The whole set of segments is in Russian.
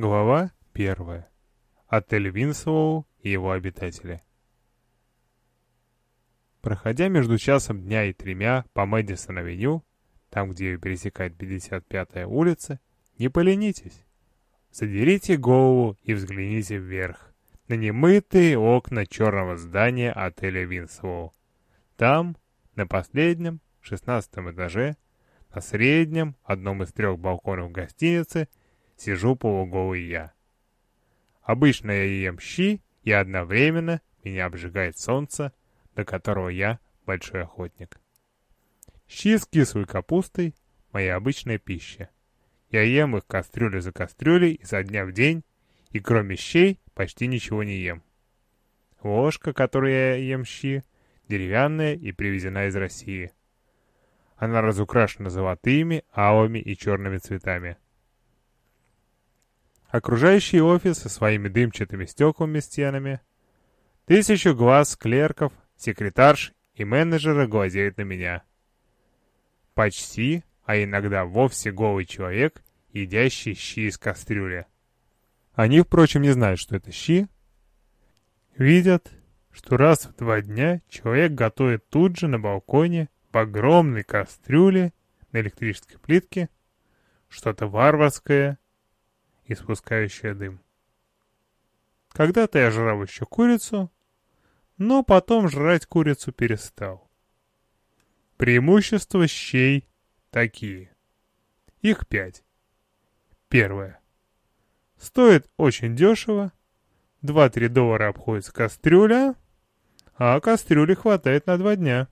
Глава первая. Отель Винслоу и его обитатели. Проходя между часом дня и тремя по Мэдисон-авеню, там, где ее пересекает 55-я улица, не поленитесь. Задерите голову и взгляните вверх, на немытые окна черного здания отеля Винслоу. Там, на последнем, шестнадцатом этаже, на среднем, одном из трех балконов гостиницы, сижу полуголый я. Обычно я ем щи, и одновременно меня обжигает солнце, до которого я большой охотник. Щи с кислой капустой – моя обычная пища. Я ем их кастрюлю за кастрюлей изо дня в день, и кроме щей почти ничего не ем. Ложка, которой я ем щи, деревянная и привезена из России. Она разукрашена золотыми, алыми и черными цветами. Окружающий офис со своими дымчатыми стеклами стенами. Тысячу глаз клерков, секретарш и менеджера глазеют на меня. Почти, а иногда вовсе голый человек, едящий щи из кастрюли. Они, впрочем, не знают, что это щи. Видят, что раз в два дня человек готовит тут же на балконе в огромной кастрюле на электрической плитке что-то варварское, испускающее дым. Когда-то я жрал еще курицу, но потом жрать курицу перестал. Преимущества щей такие. Их пять. Первое. Стоит очень дешево. 2-3 доллара обходится кастрюля, а кастрюли хватает на два дня.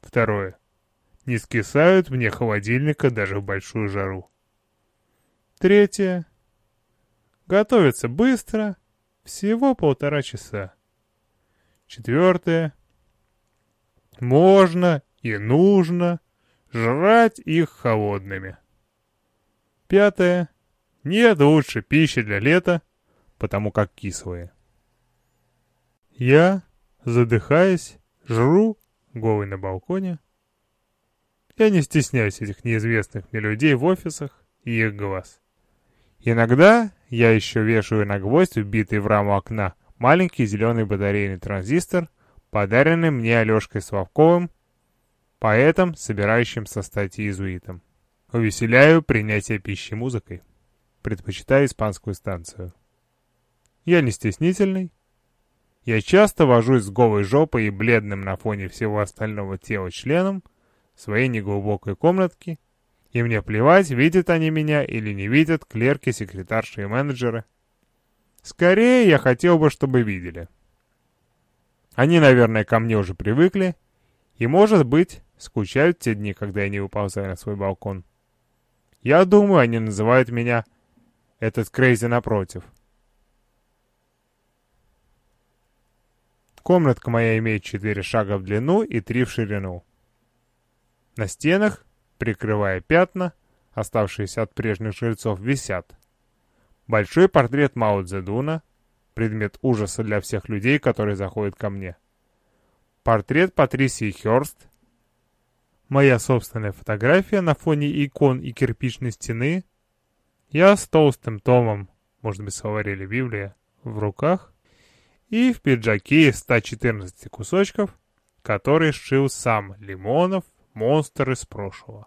Второе. Не скисают вне холодильника даже в большую жару. Третье. Готовится быстро, всего полтора часа. Четвертое. Можно и нужно жрать их холодными. Пятое. Нет лучше пищи для лета, потому как кислые. Я, задыхаясь, жру, голый на балконе. Я не стесняюсь этих неизвестных мне людей в офисах и их глаз. Иногда я еще вешаю на гвоздь, убитый в раму окна, маленький зеленый батарейный транзистор, подаренный мне Алешкой Славковым, поэтом, собирающимся стать иезуитом. Увеселяю принятие пищи музыкой. Предпочитаю испанскую станцию. Я не стеснительный. Я часто вожусь с голой жопой и бледным на фоне всего остального тела членом своей неглубокой комнатки и мне плевать, видят они меня или не видят клерки, секретарши и менеджеры. Скорее, я хотел бы, чтобы видели. Они, наверное, ко мне уже привыкли, и, может быть, скучают те дни, когда я не выползаю на свой балкон. Я думаю, они называют меня этот Крейзи напротив. Комнатка моя имеет четыре шага в длину и три в ширину. На стенах прикрывая пятна, оставшиеся от прежних жильцов, висят. Большой портрет Мао Цзэдуна, предмет ужаса для всех людей, которые заходят ко мне. Портрет Патрисии Хёрст, моя собственная фотография на фоне икон и кирпичной стены, я с толстым томом, может быть, словарь или Библия, в руках, и в пиджаке из 114 кусочков, который сшил сам Лимонов, монстр из прошлого.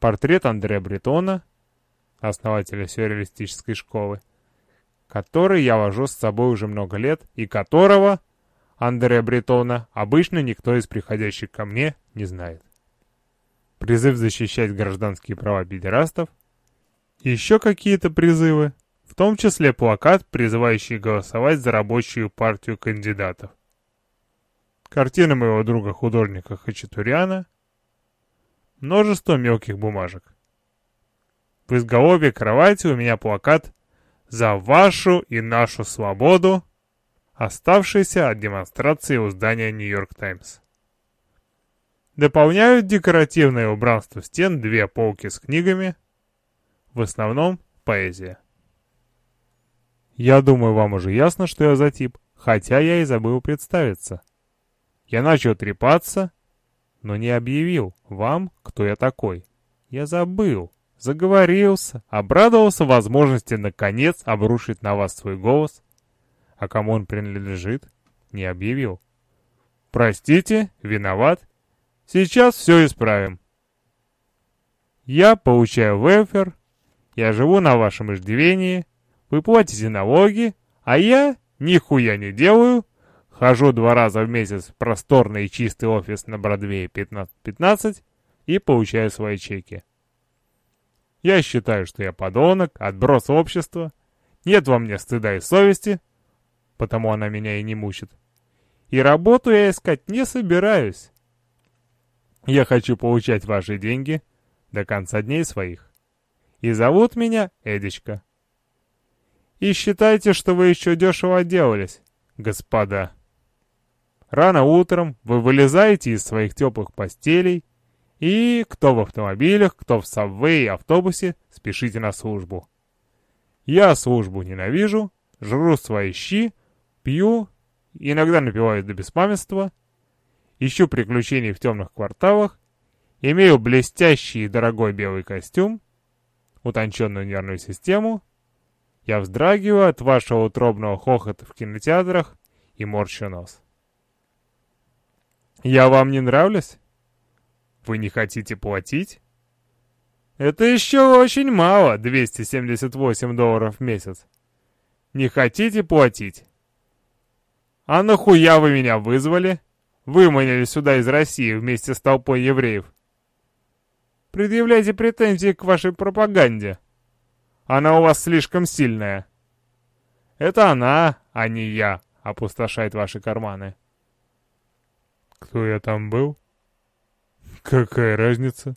Портрет Андрея Бретона, основателя сюрреалистической школы, который я вожу с собой уже много лет и которого, Андрея Бретона, обычно никто из приходящих ко мне не знает. Призыв защищать гражданские права педерастов, еще какие-то призывы, в том числе плакат, призывающий голосовать за рабочую партию кандидатов. Картина моего друга художника Хачатуряна, множество мелких бумажек. В изголовье кровати у меня плакат «За вашу и нашу свободу», оставшийся от демонстрации у здания «Нью-Йорк Таймс». Дополняют декоративное убранство стен две полки с книгами, в основном поэзия. Я думаю, вам уже ясно, что я за тип, хотя я и забыл представиться. Я начал трепаться, но не объявил вам, кто я такой. Я забыл, заговорился, обрадовался возможности наконец обрушить на вас свой голос, а кому он принадлежит, не объявил. Простите, виноват, сейчас все исправим. Я получаю вефер, я живу на вашем иждивении, вы платите налоги, а я нихуя не делаю, хожу два раза в месяц в просторный и чистый офис на Бродвее 15-15 и получаю свои чеки. Я считаю, что я подонок, отброс общества, нет во мне стыда и совести, потому она меня и не мучит. И работу я искать не собираюсь. Я хочу получать ваши деньги до конца дней своих. И зовут меня Эдичка. И считайте, что вы еще дешево отделались, господа. Рано утром вы вылезаете из своих теплых постелей и, кто в автомобилях, кто в сабвее и автобусе, спешите на службу. Я службу ненавижу, жру свои щи, пью, иногда напиваюсь до беспамятства, ищу приключений в темных кварталах, имею блестящий и дорогой белый костюм, утонченную нервную систему я вздрагиваю от вашего утробного хохота в кинотеатрах и морщу нос. Я вам не нравлюсь? Вы не хотите платить? Это еще очень мало, 278 долларов в месяц. Не хотите платить? А нахуя вы меня вызвали? Выманили сюда из России вместе с толпой евреев. Предъявляйте претензии к вашей пропаганде. Она у вас слишком сильная. Это она, а не я, опустошает ваши карманы. Кто я там был? Какая разница?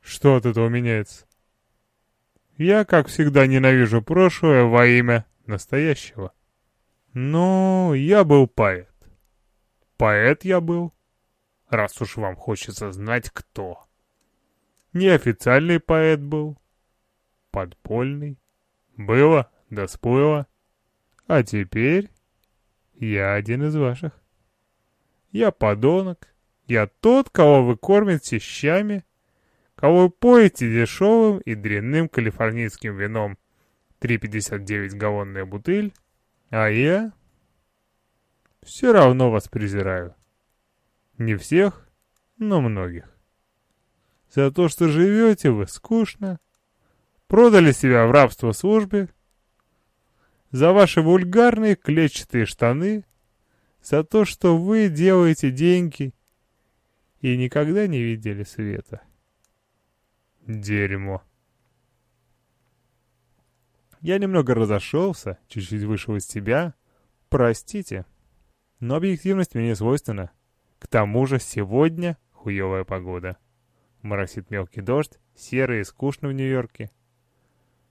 Что от этого меняется? Я, как всегда, ненавижу прошлое во имя настоящего. Но я был поэт. Поэт я был, раз уж вам хочется знать, кто. Неофициальный поэт был, подпольный. Было, да сплыло. А теперь я один из ваших. Я подонок. Я тот, кого вы кормите щами, кого вы поете дешевым и дрянным калифорнийским вином 3,59 галлонная бутыль, а я все равно вас презираю. Не всех, но многих. За то, что живете вы скучно, продали себя в рабство службе, за ваши вульгарные клетчатые штаны, за то, что вы делаете деньги и никогда не видели света. Дерьмо. Я немного разошелся, чуть-чуть вышел из себя. Простите. Но объективность мне не свойственна. К тому же сегодня хуевая погода. Моросит мелкий дождь, серо и скучно в Нью-Йорке.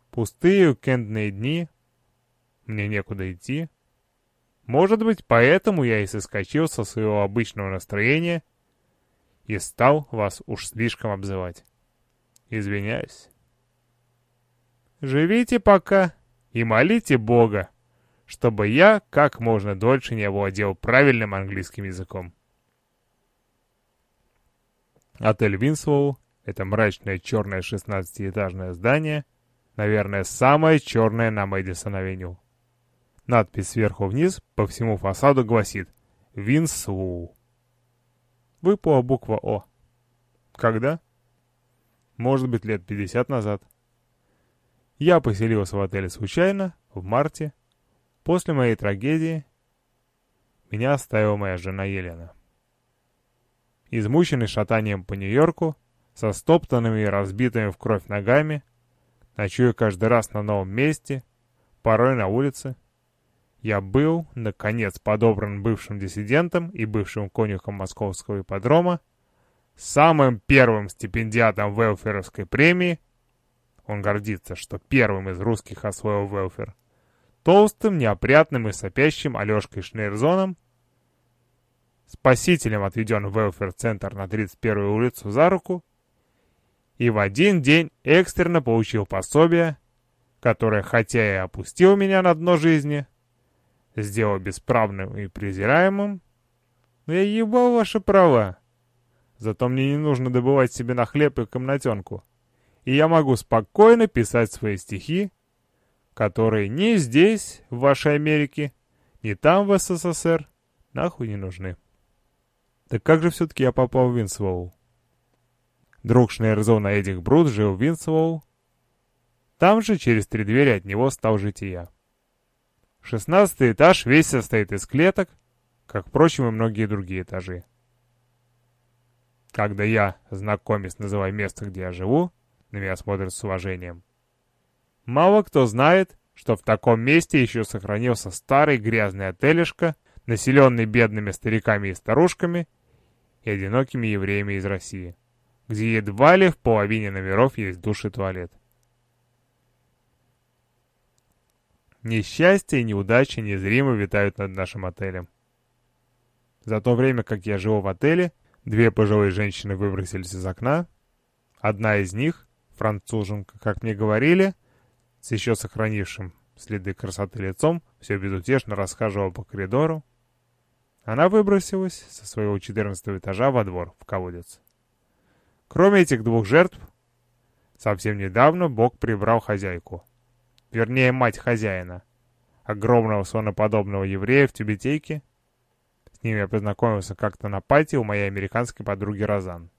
Пустые уикендные дни. Мне некуда идти. Может быть, поэтому я и соскочил со своего обычного настроения и стал вас уж слишком обзывать. Извиняюсь. Живите пока и молите Бога, чтобы я как можно дольше не овладел правильным английским языком. Отель Винслоу — это мрачное черное 16-этажное здание — Наверное, самое черное на Мэдисон-авеню. Надпись сверху вниз по всему фасаду гласит «Винслу». Выпала буква «О». Когда? Может быть, лет 50 назад. Я поселился в отеле случайно, в марте. После моей трагедии меня оставила моя жена Елена. Измученный шатанием по Нью-Йорку, со стоптанными и разбитыми в кровь ногами, ночуя каждый раз на новом месте, порой на улице. Я был, наконец, подобран бывшим диссидентом и бывшим конюхом московского ипподрома, самым первым стипендиатом Велферовской премии, он гордится, что первым из русских освоил Велфер, толстым, неопрятным и сопящим Алешкой Шнейрзоном, спасителем отведен в Велфер-центр на 31-ю улицу за руку, и в один день экстренно получил пособие, которое, хотя и опустил меня на дно жизни, сделал бесправным и презираемым, но я ебал ваши права. Зато мне не нужно добывать себе на хлеб и комнатенку. и я могу спокойно писать свои стихи, которые ни здесь, в вашей Америке, ни там, в СССР, нахуй не нужны. Так как же все-таки я попал в Винсвоу? Друг Шнейрзона Эдик Брут жил в Винсвоу. Там же, через три двери от него, стал жить и я. Шестнадцатый этаж весь состоит из клеток, как, впрочем, и многие другие этажи. Когда я, знакомец, называю место, где я живу, на меня смотрят с уважением. Мало кто знает, что в таком месте еще сохранился старый грязный отелишко, населенный бедными стариками и старушками и одинокими евреями из России, где едва ли в половине номеров есть душ и туалет. Несчастье и неудачи незримо витают над нашим отелем. За то время, как я живу в отеле, две пожилые женщины выбросились из окна. Одна из них, француженка, как мне говорили, с еще сохранившим следы красоты лицом, все безутешно расхаживала по коридору. Она выбросилась со своего 14 этажа во двор, в колодец. Кроме этих двух жертв, совсем недавно Бог прибрал хозяйку. Вернее, мать хозяина. Огромного слоноподобного еврея в тюбетейке, с ними я познакомился как-то на пати у моей американской подруги Розан.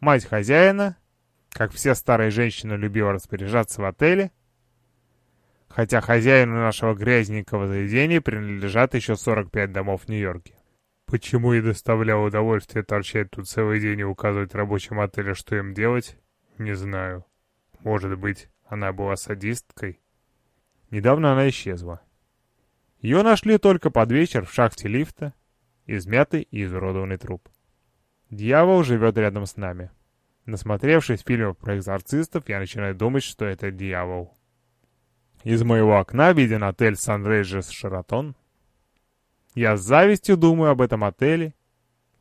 Мать хозяина, как все старые женщины, любила распоряжаться в отеле, хотя хозяину нашего грязненького заведения принадлежат еще 45 домов в Нью-Йорке. Почему ей доставляло удовольствие торчать тут целый день и указывать рабочим отеля, что им делать, не знаю. Может быть, она была садисткой? Недавно она исчезла. Ее нашли только под вечер в шахте лифта, измятый и изуродованный труп. Дьявол живет рядом с нами. Насмотревшись фильмов про экзорцистов, я начинаю думать, что это дьявол. Из моего окна виден отель Сан-Рейджес Шератон. Я с завистью думаю об этом отеле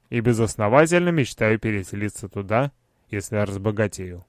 и безосновательно мечтаю переселиться туда, если разбогатею.